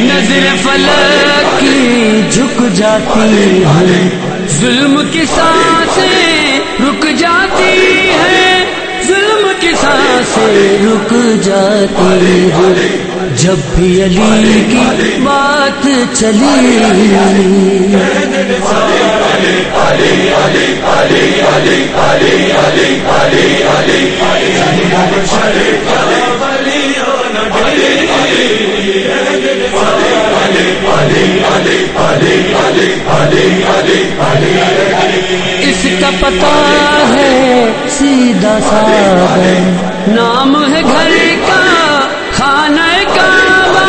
نظر فلک کی جھک جاتی ہے ظلم کی سانسیں رک جاتی ہے ظلم کی سانسیں رک جاتی ہے۔ جب بھی علی کی بات چلی۔ اس کا پتا ہے سیدھا سادہ نام ہے گھر کا، خانہ کعبہ،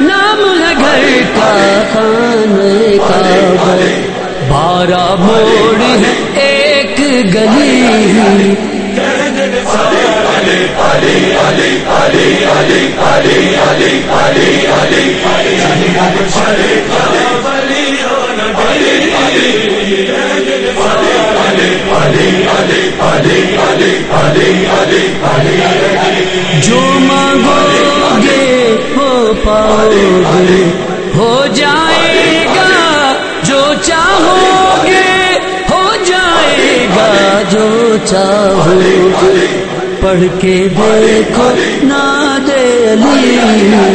نام ہے گھر کا، خانہ کعبہ۔ بارہ موڑ ہے، ایک گلی جو مانگو گے وہ پاؤ گے ہو جائے گا جو چاہو گے ہو جائے گا جو چاہو گے پڑھ کے دیکھو ناد علی۔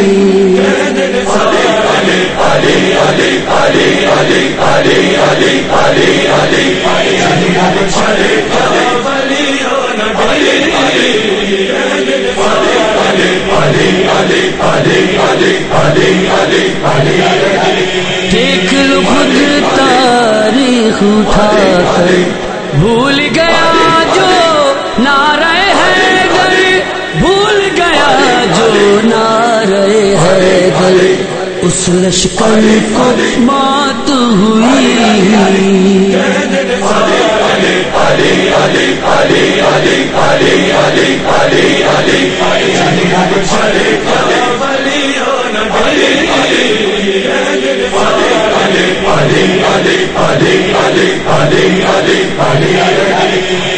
دیکھ لو خود تاریخ اٹھا کر بھول گیا جو نعرہ ہے گئے بھول گیا جو نعرہ ہے گئے اس لشکر کو مات ہوئی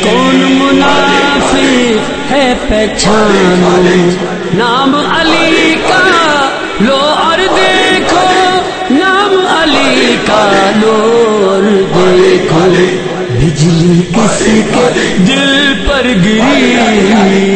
کون منافق ہے پہچانو نام علی کا لو اور دیکھو، نام علی کا لو اور دیکھو۔ بجلی کس کے دل پر گری؟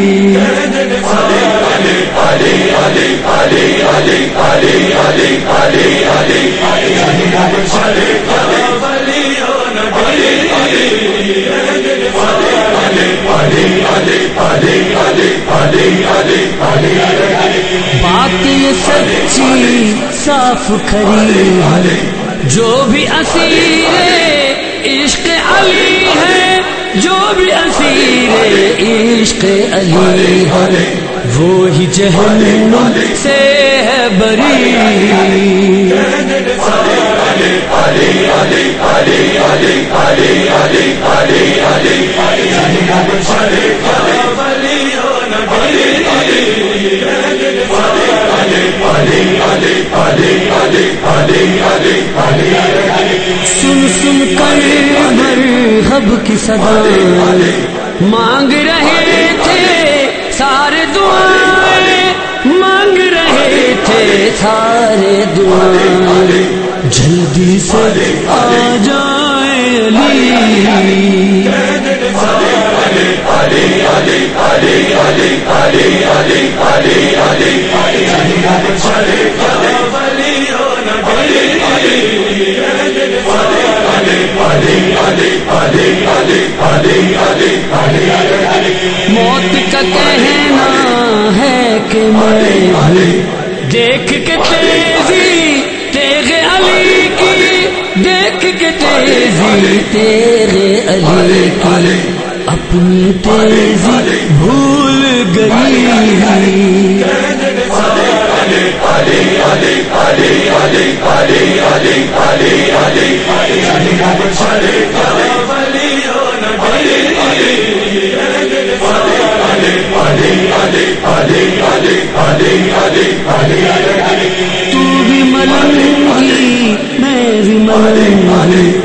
بات یہ سچی صاف کھری جو بھی اسیر عشق علی ہے، جو بھی اسیر عشق علی ہے۔ وہی جہنم سے ہے بری۔ سن سن کر مرحب کی صدا۔ مانگ رہے رہے تھے جلدی سے آ جائے علی۔ موت کا کہنا ہے کہ میں دیکھ کے تیزی تیغ علی کی، دیکھ کے تیزی تیغ علی کی، اپنی تیزی بھول گئی تو بھی ملنگی، میں بھی ملنگی۔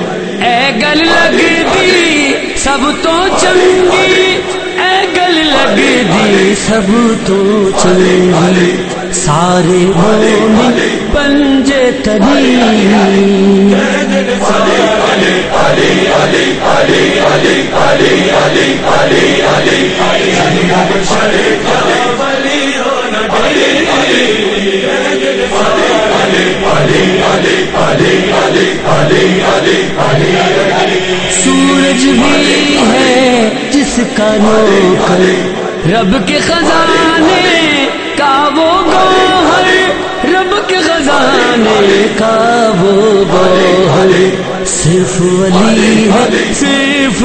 اے گل سب تو چنگی اے گل لگتی سب تو چنگی، سارے مومن پنجے تری سورج بھی ہے جس کا نوکر رب کے خزانے کا وہ گوہر، رب کے خزانے کا وہ گوہر۔ صرف علی ہے، صرف